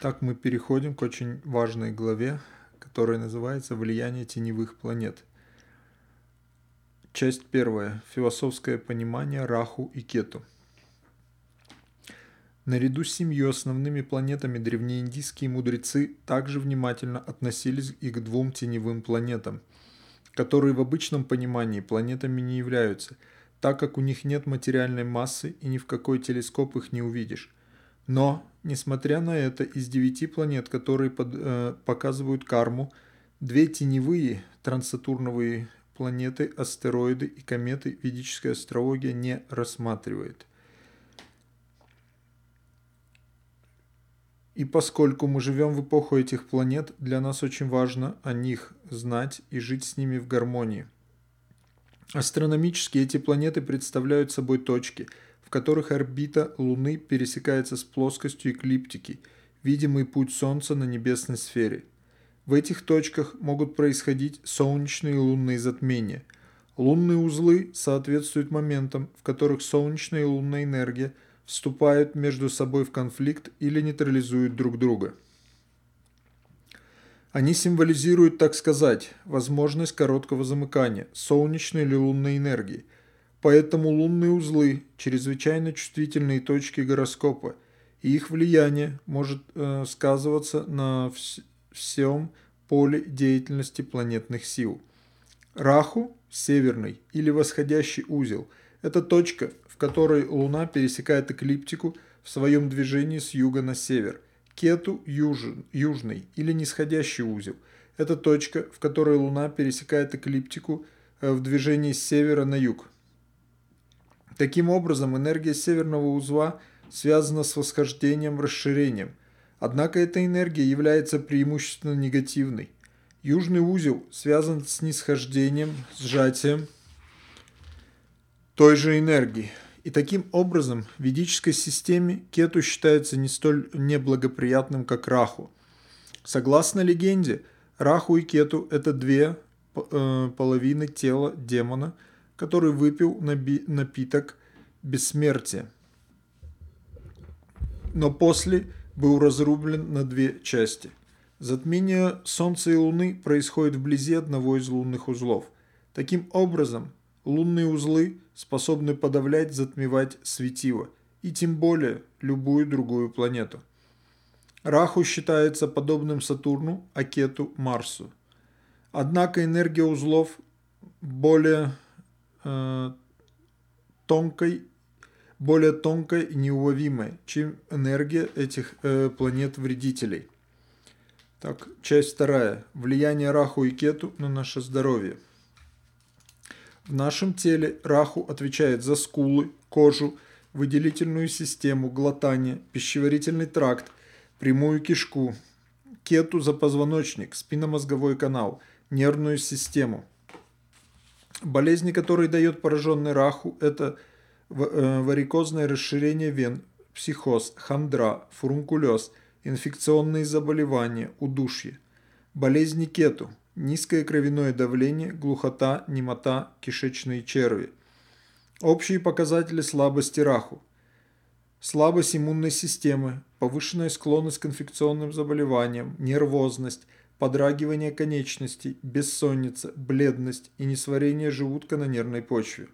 Так мы переходим к очень важной главе, которая называется «Влияние теневых планет». Часть первая. Философское понимание Раху и Кету. Наряду с семью основными планетами древнеиндийские мудрецы также внимательно относились и к двум теневым планетам, которые в обычном понимании планетами не являются, так как у них нет материальной массы и ни в какой телескоп их не увидишь. Но, несмотря на это, из девяти планет, которые под, э, показывают карму, две теневые трансатурновые планеты, астероиды и кометы ведическая астрология не рассматривает. И поскольку мы живем в эпоху этих планет, для нас очень важно о них знать и жить с ними в гармонии. Астрономически эти планеты представляют собой точки – в которых орбита Луны пересекается с плоскостью эклиптики, видимый путь Солнца на небесной сфере. В этих точках могут происходить солнечные и лунные затмения. Лунные узлы соответствуют моментам, в которых солнечная и лунная энергия вступают между собой в конфликт или нейтрализуют друг друга. Они символизируют, так сказать, возможность короткого замыкания солнечной или лунной энергии – Поэтому лунные узлы – чрезвычайно чувствительные точки гороскопа, и их влияние может э, сказываться на вс всем поле деятельности планетных сил. Раху – северный или восходящий узел – это точка, в которой Луна пересекает эклиптику в своем движении с юга на север. Кету – южный или нисходящий узел – это точка, в которой Луна пересекает эклиптику э, в движении с севера на юг. Таким образом, энергия северного узла связана с восхождением, расширением. Однако эта энергия является преимущественно негативной. Южный узел связан с нисхождением, сжатием той же энергии. И таким образом в ведической системе кету считается не столь неблагоприятным, как раху. Согласно легенде, раху и кету – это две э, половины тела демона – который выпил напиток бессмертия, но после был разрублен на две части. Затмение Солнца и Луны происходит вблизи одного из лунных узлов. Таким образом, лунные узлы способны подавлять, затмевать светило, и тем более любую другую планету. Раху считается подобным Сатурну, а Кету – Марсу. Однако энергия узлов более э, тонкой, более тонкой и неуловимой, чем энергия этих э, планет-вредителей. Так, часть вторая. Влияние Раху и Кету на наше здоровье. В нашем теле Раху отвечает за скулы, кожу, выделительную систему, глотание, пищеварительный тракт, прямую кишку, кету за позвоночник, спинномозговой канал, нервную систему – Болезни, которые дает пораженный раху, это э, варикозное расширение вен, психоз, хандра, фурункулез, инфекционные заболевания, удушье. Болезни кету, низкое кровяное давление, глухота, немота, кишечные черви. Общие показатели слабости раху. Слабость иммунной системы, повышенная склонность к инфекционным заболеваниям, нервозность, подрагивание конечностей, бессонница, бледность и несварение желудка на нервной почве.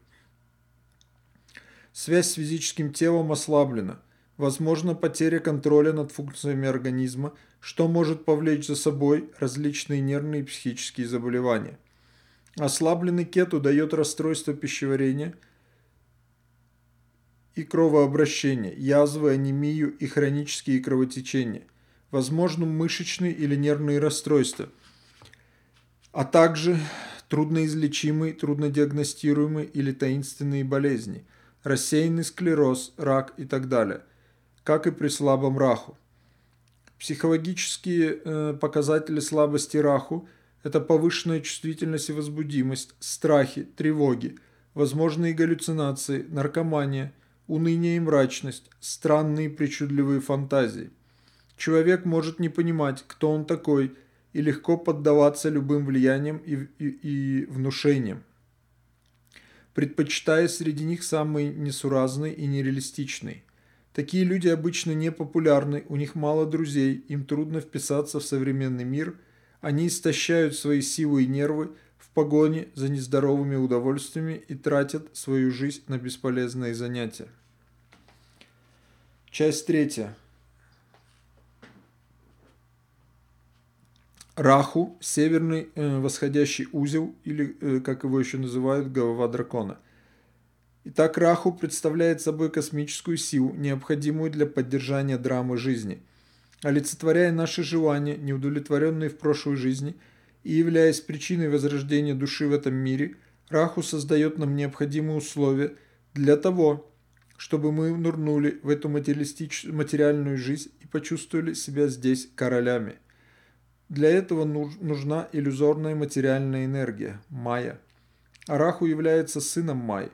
Связь с физическим телом ослаблена. Возможно потеря контроля над функциями организма, что может повлечь за собой различные нервные и психические заболевания. Ослабленный кету дает расстройство пищеварения и кровообращения, язвы, анемию и хронические кровотечения возможно мышечные или нервные расстройства, а также трудноизлечимые, труднодиагностируемые или таинственные болезни, рассеянный склероз, рак и так далее, как и при слабом раху. Психологические э, показатели слабости раху – это повышенная чувствительность и возбудимость, страхи, тревоги, возможные галлюцинации, наркомания, уныние и мрачность, странные причудливые фантазии – Человек может не понимать, кто он такой, и легко поддаваться любым влияниям и, и, и внушениям, предпочитая среди них самый несуразный и нереалистичный. Такие люди обычно не популярны, у них мало друзей, им трудно вписаться в современный мир, они истощают свои силы и нервы в погоне за нездоровыми удовольствиями и тратят свою жизнь на бесполезные занятия. Часть третья. Раху – северный э, восходящий узел, или, э, как его еще называют, голова дракона. Итак, Раху представляет собой космическую силу, необходимую для поддержания драмы жизни, олицетворяя наши желания, неудовлетворенные в прошлой жизни, и являясь причиной возрождения души в этом мире, Раху создает нам необходимые условия для того, чтобы мы нырнули в эту материальную жизнь и почувствовали себя здесь королями. Для этого нужна иллюзорная материальная энергия – майя. Араху является сыном Май.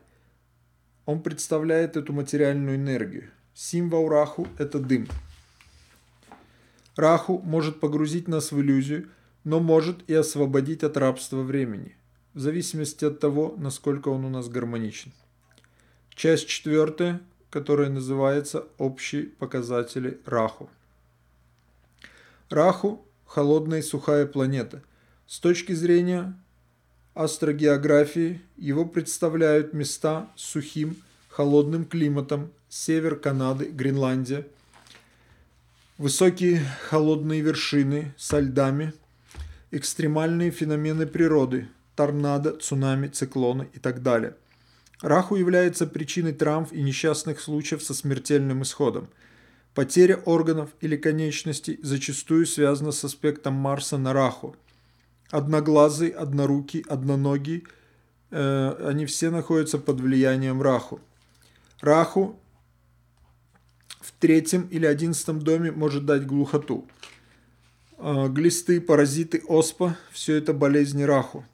Он представляет эту материальную энергию. Символ Раху – это дым. Раху может погрузить нас в иллюзию, но может и освободить от рабства времени, в зависимости от того, насколько он у нас гармоничен. Часть четвертая, которая называется «Общие показатели Раху». Раху холодная и сухая планета. С точки зрения астрогеографии его представляют места с сухим, холодным климатом, север Канады, Гренландия, высокие холодные вершины со льдами, экстремальные феномены природы, торнадо, цунами, циклоны и так далее. Раху является причиной травм и несчастных случаев со смертельным исходом – Потеря органов или конечностей зачастую связана с аспектом Марса на Раху. Одноглазый, однорукий, одноногий э, – они все находятся под влиянием Раху. Раху в третьем или одиннадцатом доме может дать глухоту. Э, глисты, паразиты, оспа – все это болезни Раху.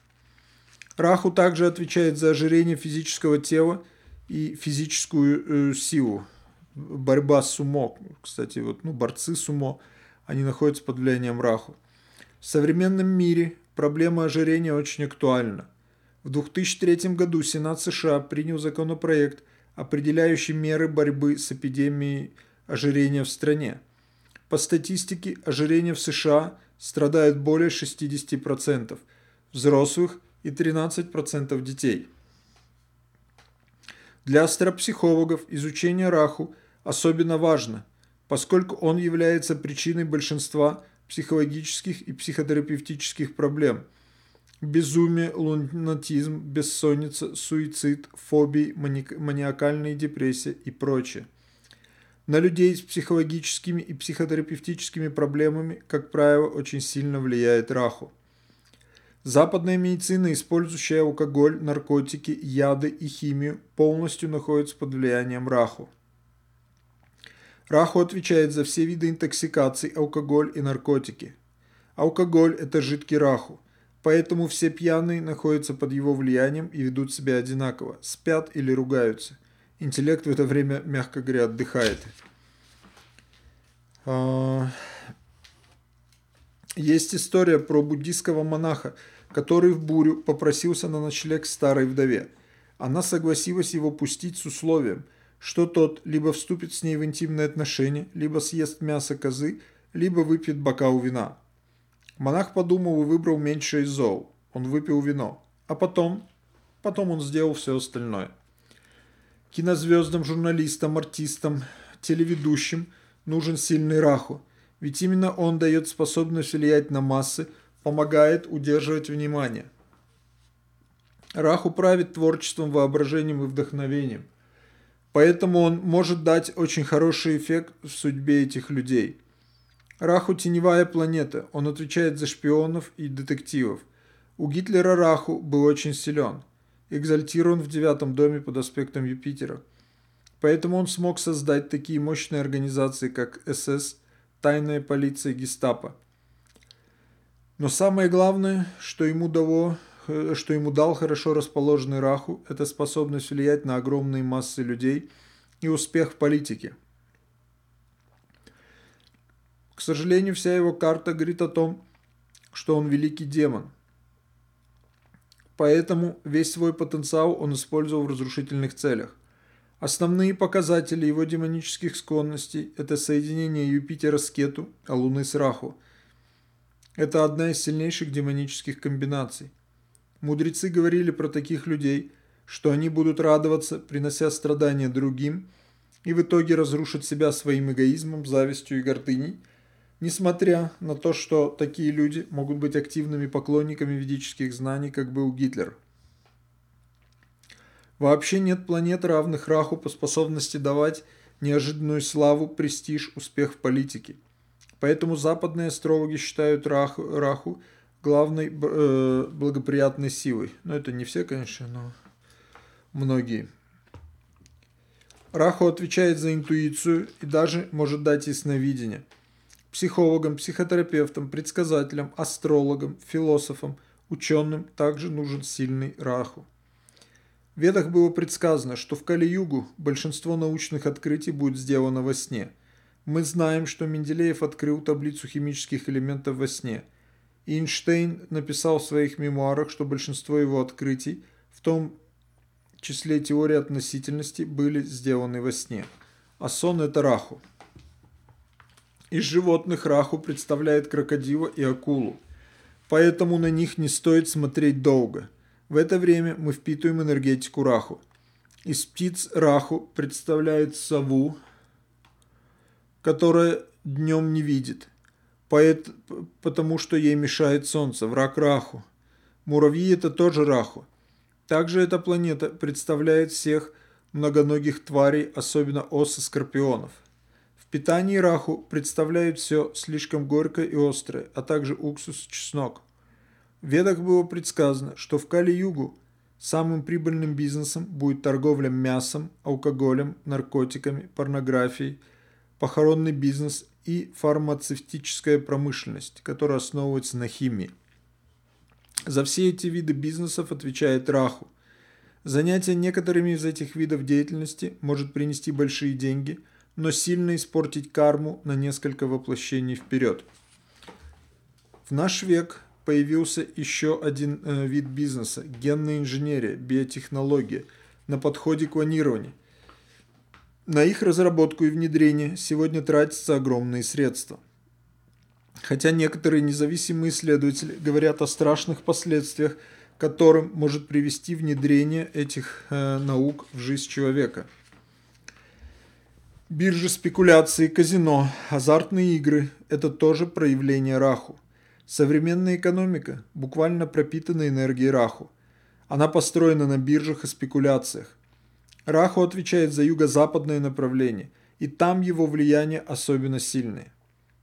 Раху также отвечает за ожирение физического тела и физическую э, силу борьба с сумо. Кстати, вот, ну, борцы сумо, они находятся под влиянием Раху. В современном мире проблема ожирения очень актуальна. В 2003 году Сенат США принял законопроект, определяющий меры борьбы с эпидемией ожирения в стране. По статистике, ожирение в США страдает более 60% взрослых и 13% детей. Для астропсихологов изучение раху особенно важно, поскольку он является причиной большинства психологических и психотерапевтических проблем. Безумие, лунатизм, бессонница, суицид, фобии, мани маниакальная депрессия и прочее. На людей с психологическими и психотерапевтическими проблемами, как правило, очень сильно влияет раху. Западная медицина, использующая алкоголь, наркотики, яды и химию, полностью находится под влиянием раху. Раху отвечает за все виды интоксикаций, алкоголь и наркотики. Алкоголь – это жидкий раху, поэтому все пьяные находятся под его влиянием и ведут себя одинаково, спят или ругаются. Интеллект в это время, мягко говоря, отдыхает. А, есть история про буддийского монаха, который в бурю попросился на ночлег старой вдове. Она согласилась его пустить с условием – что тот либо вступит с ней в интимные отношения, либо съест мясо козы, либо выпьет бокал вина. Монах подумал и выбрал меньшее из зол. Он выпил вино. А потом... Потом он сделал все остальное. Кинозвездам, журналистам, артистам, телеведущим нужен сильный раху. Ведь именно он дает способность влиять на массы, помогает удерживать внимание. Раху правит творчеством, воображением и вдохновением. Поэтому он может дать очень хороший эффект в судьбе этих людей. Раху – теневая планета, он отвечает за шпионов и детективов. У Гитлера Раху был очень силен, экзальтирован в девятом доме под аспектом Юпитера. Поэтому он смог создать такие мощные организации, как СС, тайная полиция, гестапо. Но самое главное, что ему дало что ему дал хорошо расположенный Раху, это способность влиять на огромные массы людей и успех в политике. К сожалению, вся его карта говорит о том, что он великий демон. Поэтому весь свой потенциал он использовал в разрушительных целях. Основные показатели его демонических склонностей – это соединение Юпитера с Кету, а Луны с Раху. Это одна из сильнейших демонических комбинаций. Мудрецы говорили про таких людей, что они будут радоваться, принося страдания другим, и в итоге разрушат себя своим эгоизмом, завистью и гордыней, несмотря на то, что такие люди могут быть активными поклонниками ведических знаний, как был Гитлер – Вообще нет планет, равных Раху по способности давать неожиданную славу, престиж, успех в политике. Поэтому западные астрологи считают Раху, Раху главной э, благоприятной силой. Но это не все, конечно, но многие. Раху отвечает за интуицию и даже может дать ясновидение. Психологам, психотерапевтам, предсказателям, астрологам, философам, ученым также нужен сильный Раху. В Ведах было предсказано, что в Кали-Югу большинство научных открытий будет сделано во сне. Мы знаем, что Менделеев открыл таблицу химических элементов во сне. Эйнштейн написал в своих мемуарах, что большинство его открытий, в том числе теория относительности, были сделаны во сне. А сон – это раху. Из животных раху представляет крокодила и акулу. Поэтому на них не стоит смотреть долго – в это время мы впитываем энергетику раху. Из птиц раху представляет сову, которая днем не видит, потому что ей мешает солнце, враг раху. Муравьи – это тоже раху. Также эта планета представляет всех многоногих тварей, особенно ос и скорпионов. В питании раху представляют все слишком горькое и острое, а также уксус и чеснок. В Ведах было предсказано, что в Кали-Югу самым прибыльным бизнесом будет торговля мясом, алкоголем, наркотиками, порнографией, похоронный бизнес и фармацевтическая промышленность, которая основывается на химии. За все эти виды бизнесов отвечает Раху. Занятие некоторыми из этих видов деятельности может принести большие деньги, но сильно испортить карму на несколько воплощений вперед. В наш век появился еще один э, вид бизнеса – генная инженерия, биотехнология на подходе к клонированию. На их разработку и внедрение сегодня тратятся огромные средства. Хотя некоторые независимые исследователи говорят о страшных последствиях, которым может привести внедрение этих э, наук в жизнь человека. Биржи спекуляции, казино, азартные игры – это тоже проявление раху. Современная экономика буквально пропитана энергией Раху. Она построена на биржах и спекуляциях. Раху отвечает за юго-западное направление, и там его влияние особенно сильное.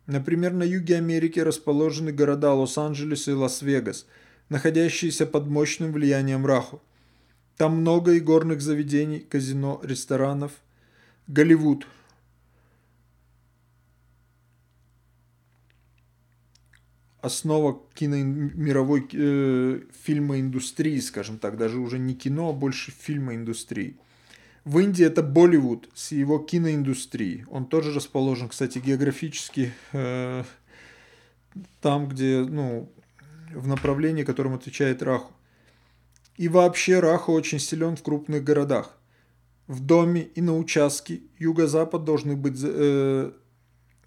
Например, на юге Америки расположены города Лос-Анджелес и Лас-Вегас, находящиеся под мощным влиянием Раху. Там много игорных заведений, казино, ресторанов. Голливуд – основа кино мировой э, фильмоиндустрии, скажем так, даже уже не кино, а больше фильмоиндустрии. В Индии это Болливуд с его киноиндустрией. Он тоже расположен, кстати, географически э, там, где, ну, в направлении, которым отвечает Раху. И вообще Раху очень силен в крупных городах. В доме и на участке юго-запад должны быть, э,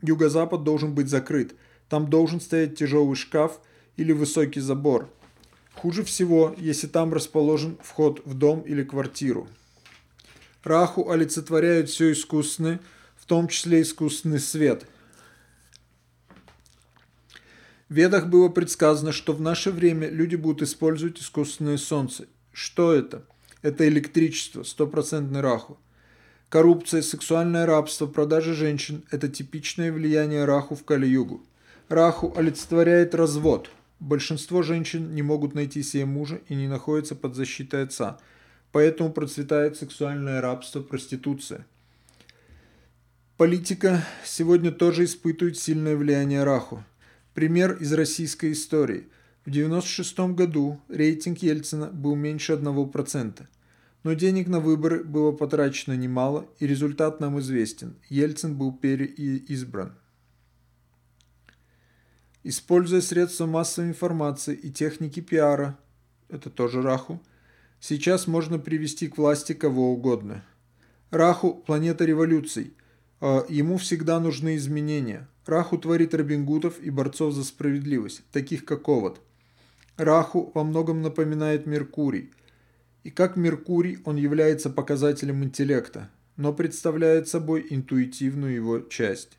юго-запад должен быть закрыт – там должен стоять тяжелый шкаф или высокий забор. Хуже всего, если там расположен вход в дом или квартиру. Раху олицетворяет все искусственное, в том числе искусственный свет. В Ведах было предсказано, что в наше время люди будут использовать искусственное солнце. Что это? Это электричество, стопроцентный раху. Коррупция, сексуальное рабство, продажа женщин – это типичное влияние раху в Кали-Югу. Раху олицетворяет развод. Большинство женщин не могут найти себе мужа и не находятся под защитой отца. Поэтому процветает сексуальное рабство, проституция. Политика сегодня тоже испытывает сильное влияние Раху. Пример из российской истории. В 1996 году рейтинг Ельцина был меньше 1%. Но денег на выборы было потрачено немало, и результат нам известен. Ельцин был переизбран. Используя средства массовой информации и техники пиара, это тоже Раху, сейчас можно привести к власти кого угодно. Раху – планета революций. А, ему всегда нужны изменения. Раху творит Робингутов и борцов за справедливость, таких как Овод. Раху во многом напоминает Меркурий. И как Меркурий он является показателем интеллекта, но представляет собой интуитивную его часть.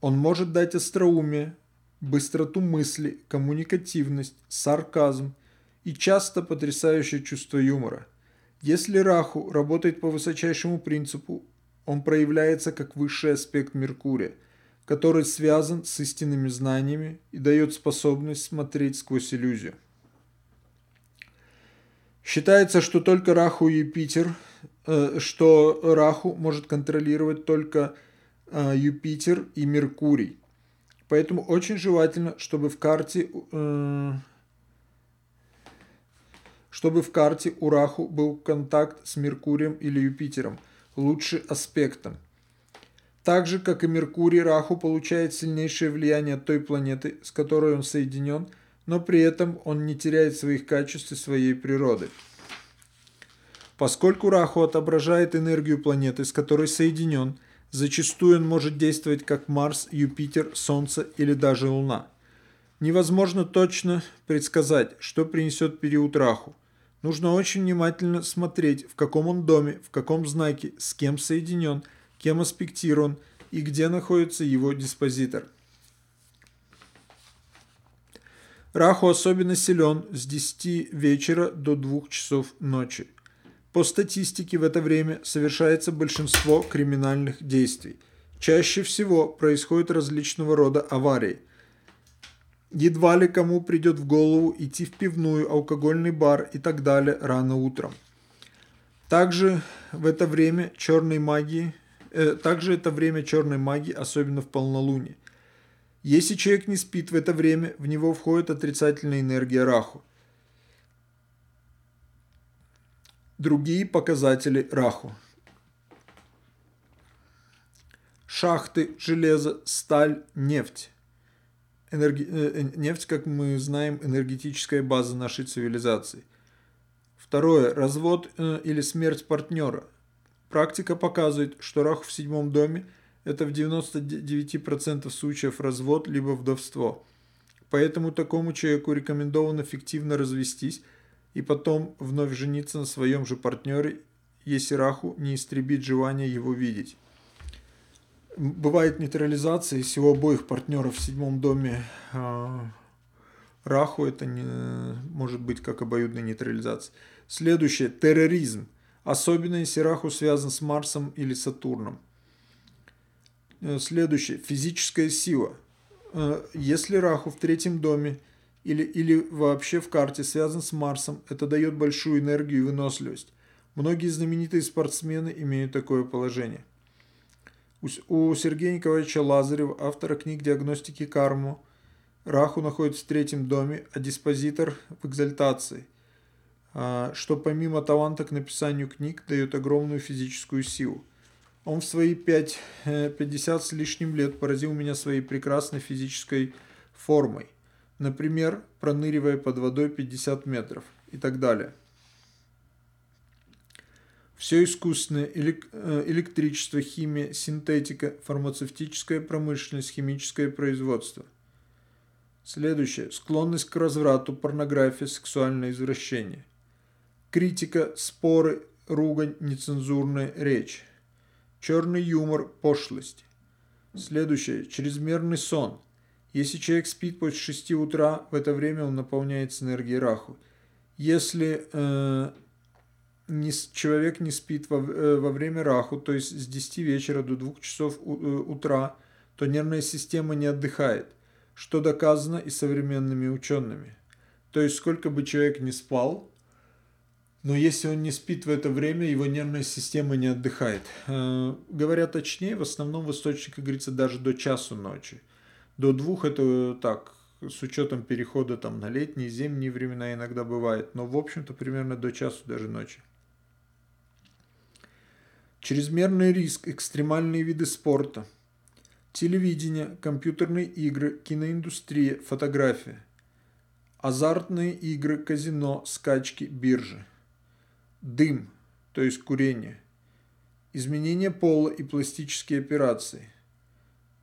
Он может дать остроумие, быстроту мысли, коммуникативность, сарказм и часто потрясающее чувство юмора. Если Раху работает по высочайшему принципу, он проявляется как высший аспект Меркурия, который связан с истинными знаниями и дает способность смотреть сквозь иллюзию. Считается, что только Раху и Юпитер, э, что Раху может контролировать только э, Юпитер и Меркурий. Поэтому очень желательно, чтобы в карте э, чтобы в карте у Раху был контакт с Меркурием или Юпитером, лучше аспектом. Так же, как и Меркурий, Раху получает сильнейшее влияние от той планеты, с которой он соединен, но при этом он не теряет своих качеств и своей природы. Поскольку Раху отображает энергию планеты, с которой соединен – Зачастую он может действовать как Марс, Юпитер, Солнце или даже Луна. Невозможно точно предсказать, что принесет период Раху. Нужно очень внимательно смотреть, в каком он доме, в каком знаке, с кем соединен, кем аспектирован и где находится его диспозитор. Раху особенно силен с 10 вечера до 2 часов ночи. По статистике в это время совершается большинство криминальных действий. Чаще всего происходят различного рода аварии. Едва ли кому придет в голову идти в пивную, алкогольный бар и так далее рано утром. Также в это время черной магии, э, также это время черной магии, особенно в полнолуние. Если человек не спит в это время, в него входит отрицательная энергия Раху. Другие показатели Раху. Шахты, железо, сталь, нефть. Энерги... Э, э, нефть, как мы знаем, энергетическая база нашей цивилизации. Второе. Развод э, или смерть партнера. Практика показывает, что Раху в седьмом доме – это в 99% случаев развод либо вдовство. Поэтому такому человеку рекомендовано эффективно развестись – и потом вновь жениться на своем же партнере, если Раху не истребит желание его видеть. Бывает нейтрализация, если у обоих партнеров в седьмом доме э, Раху, это не, может быть как обоюдная нейтрализация. Следующее – терроризм, особенно если Раху связан с Марсом или Сатурном. Э, следующее – физическая сила. Э, если Раху в третьем доме – или, или вообще в карте связан с Марсом, это дает большую энергию и выносливость. Многие знаменитые спортсмены имеют такое положение. У Сергея Николаевича Лазарева, автора книг «Диагностики карму», Раху находится в третьем доме, а диспозитор в экзальтации, а, что помимо таланта к написанию книг дает огромную физическую силу. Он в свои 5, 50 э, с лишним лет поразил меня своей прекрасной физической формой – например, проныривая под водой 50 метров и так далее. Все искусственное, э, электричество, химия, синтетика, фармацевтическая промышленность, химическое производство. Следующее. Склонность к разврату, порнография, сексуальное извращение. Критика, споры, ругань, нецензурная речь. Черный юмор, пошлость. Следующее. Чрезмерный сон – если человек спит после 6 утра, в это время он наполняется энергией Раху. Если э, не, человек не спит во, э, во время Раху, то есть с 10 вечера до 2 часов э, утра, то нервная система не отдыхает, что доказано и современными учеными. То есть сколько бы человек не спал, но если он не спит в это время, его нервная система не отдыхает. Э, говоря точнее, в основном в источниках говорится даже до часу ночи. До двух это так, с учетом перехода там на летние, зимние времена иногда бывает, но в общем-то примерно до часу даже ночи. Чрезмерный риск, экстремальные виды спорта, телевидение, компьютерные игры, киноиндустрия, фотография, азартные игры, казино, скачки, биржи, дым, то есть курение, изменение пола и пластические операции,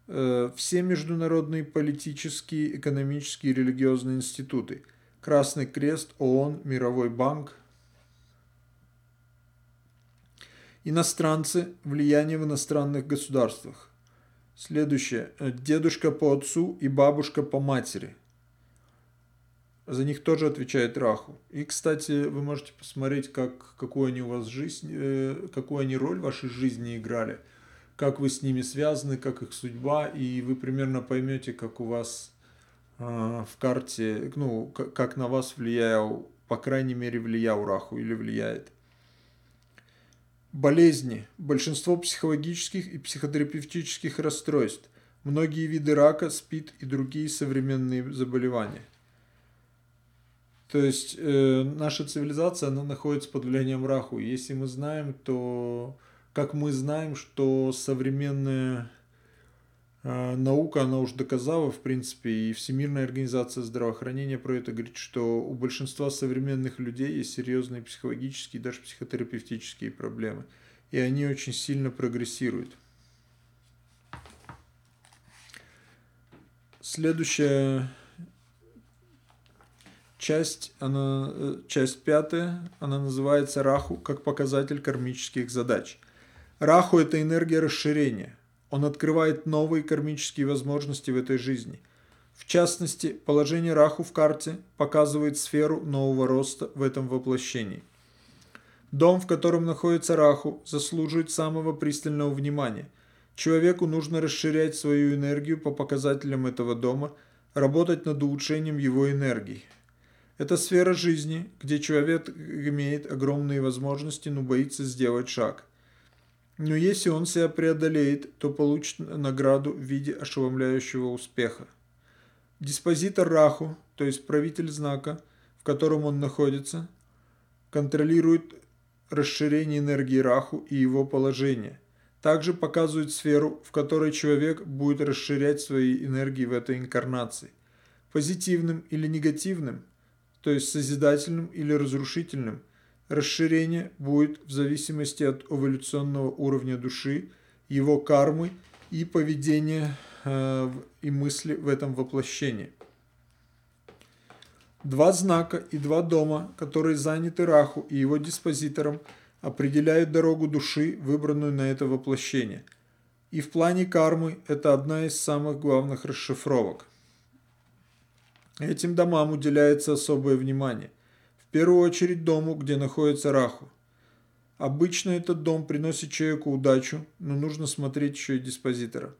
э, все международные политические, экономические и религиозные институты, Красный Крест, ООН, Мировой банк, иностранцы, влияние в иностранных государствах. Следующее. Дедушка по отцу и бабушка по матери – за них тоже отвечает Раху. И, кстати, вы можете посмотреть, как, какую они у вас жизнь, э, какую они роль в вашей жизни играли, как вы с ними связаны, как их судьба, и вы примерно поймете, как у вас э, в карте, ну, как, на вас влиял, по крайней мере, влиял Раху или влияет. Болезни. Большинство психологических и психотерапевтических расстройств. Многие виды рака, СПИД и другие современные заболевания – то есть э, наша цивилизация, она находится под влиянием Раху. Если мы знаем, то как мы знаем, что современная наука, она уже доказала, в принципе, и Всемирная организация здравоохранения про это говорит, что у большинства современных людей есть серьезные психологические, даже психотерапевтические проблемы. И они очень сильно прогрессируют. Следующая Часть, она, э, часть пятая, она называется Раху как показатель кармических задач. Раху – это энергия расширения. Он открывает новые кармические возможности в этой жизни. В частности, положение Раху в карте показывает сферу нового роста в этом воплощении. Дом, в котором находится Раху, заслуживает самого пристального внимания. Человеку нужно расширять свою энергию по показателям этого дома, работать над улучшением его энергии. Это сфера жизни, где человек имеет огромные возможности, но боится сделать шаг. Но если он себя преодолеет, то получит награду в виде ошеломляющего успеха. Диспозитор Раху, то есть правитель знака, в котором он находится, контролирует расширение энергии Раху и его положение. Также показывает сферу, в которой человек будет расширять свои энергии в этой инкарнации. Позитивным или негативным – то есть созидательным или разрушительным. Расширение будет в зависимости от эволюционного уровня души, его кармы и поведения э, и мысли в этом воплощении. Два знака и два дома, которые заняты Раху и его диспозитором, определяют дорогу души, выбранную на это воплощение. И в плане кармы это одна из самых главных расшифровок – Этим домам уделяется особое внимание. Первую очередь дому, где находится Раху. Обычно этот дом приносит человеку удачу, но нужно смотреть еще и диспозитора.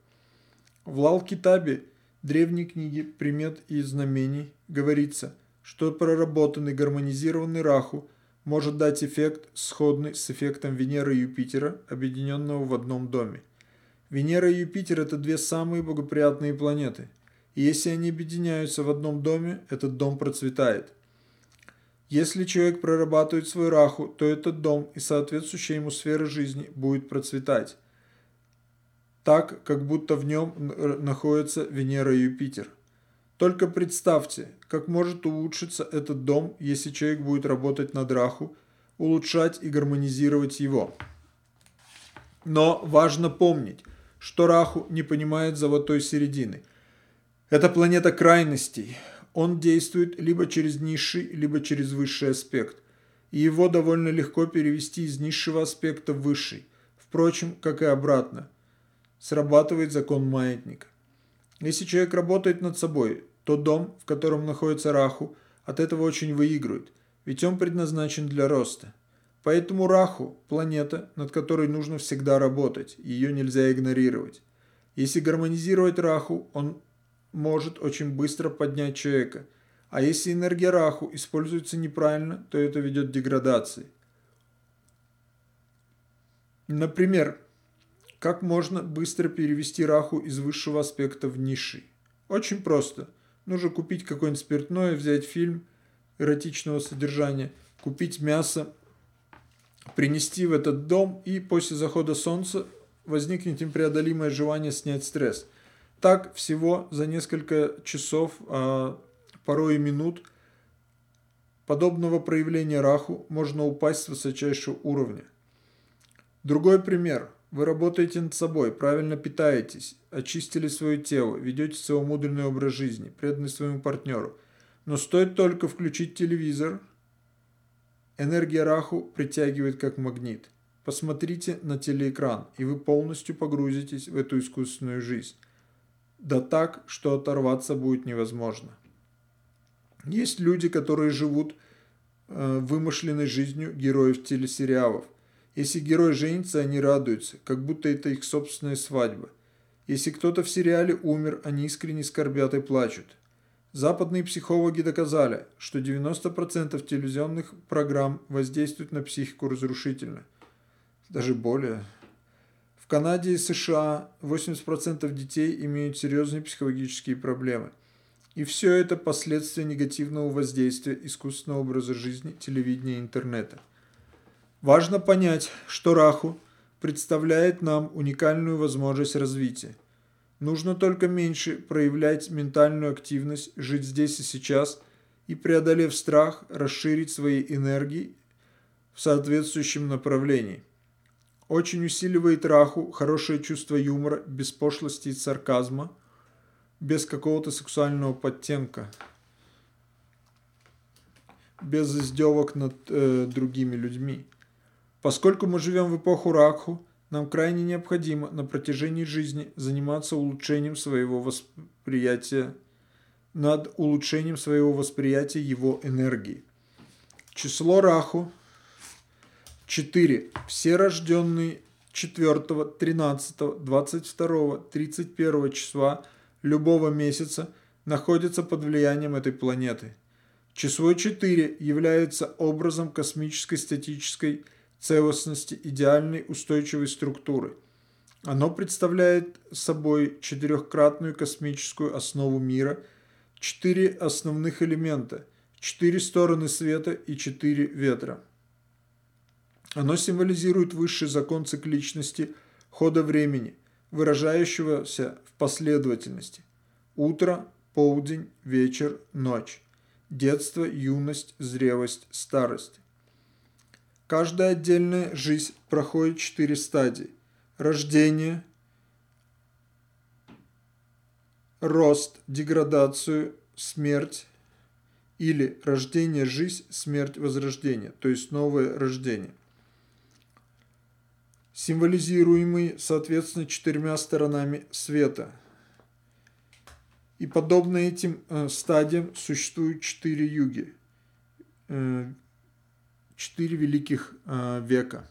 В Лал-Китабе, древней книге примет и знамений, говорится, что проработанный гармонизированный Раху может дать эффект, сходный с эффектом Венеры и Юпитера, объединенного в одном доме. Венера и Юпитер – это две самые благоприятные планеты – и если они объединяются в одном доме, этот дом процветает. Если человек прорабатывает свой раху, то этот дом и соответствующая ему сфера жизни будет процветать, так, как будто в нем находятся Венера и Юпитер. Только представьте, как может улучшиться этот дом, если человек будет работать над раху, улучшать и гармонизировать его. Но важно помнить, что раху не понимает золотой середины – это планета крайностей. Он действует либо через низший, либо через высший аспект. И его довольно легко перевести из низшего аспекта в высший. Впрочем, как и обратно. Срабатывает закон маятника. Если человек работает над собой, то дом, в котором находится Раху, от этого очень выигрывает, ведь он предназначен для роста. Поэтому Раху – планета, над которой нужно всегда работать, ее нельзя игнорировать. Если гармонизировать Раху, он может очень быстро поднять человека. А если энергия Раху используется неправильно, то это ведет к деградации. Например, как можно быстро перевести Раху из высшего аспекта в низший? Очень просто. Нужно купить какое-нибудь спиртное, взять фильм эротичного содержания, купить мясо, принести в этот дом, и после захода солнца возникнет непреодолимое желание снять стресс – так всего за несколько часов, а порой и минут, подобного проявления раху можно упасть с высочайшего уровня. Другой пример. Вы работаете над собой, правильно питаетесь, очистили свое тело, ведете целомудренный образ жизни, преданы своему партнеру. Но стоит только включить телевизор, энергия Раху притягивает как магнит. Посмотрите на телеэкран, и вы полностью погрузитесь в эту искусственную жизнь. Да так, что оторваться будет невозможно. Есть люди, которые живут э, вымышленной жизнью героев телесериалов. Если герой женится, они радуются, как будто это их собственная свадьба. Если кто-то в сериале умер, они искренне скорбят и плачут. Западные психологи доказали, что 90% телевизионных программ воздействуют на психику разрушительно. Даже более. В Канаде и США 80% детей имеют серьезные психологические проблемы. И все это последствия негативного воздействия искусственного образа жизни, телевидения и интернета. Важно понять, что Раху представляет нам уникальную возможность развития. Нужно только меньше проявлять ментальную активность, жить здесь и сейчас и, преодолев страх, расширить свои энергии в соответствующем направлении. Очень усиливает раху хорошее чувство юмора, без пошлости и сарказма, без какого-то сексуального подтенка, без издевок над э, другими людьми. Поскольку мы живем в эпоху Раху, нам крайне необходимо на протяжении жизни заниматься улучшением своего восприятия, над улучшением своего восприятия его энергии. Число Раху 4. Все рожденные 4, 13, 22, 31 числа любого месяца находятся под влиянием этой планеты. Число 4 является образом космической статической целостности идеальной устойчивой структуры. Оно представляет собой четырехкратную космическую основу мира, четыре основных элемента, четыре стороны света и четыре ветра. Оно символизирует высший закон цикличности хода времени, выражающегося в последовательности. Утро, полдень, вечер, ночь. Детство, юность, зрелость, старость. Каждая отдельная жизнь проходит четыре стадии. Рождение, рост, деградацию, смерть или рождение, жизнь, смерть, возрождение, то есть новое рождение символизируемый, соответственно, четырьмя сторонами света. И подобно этим э, стадиям существуют четыре юги, э, четыре великих э, века.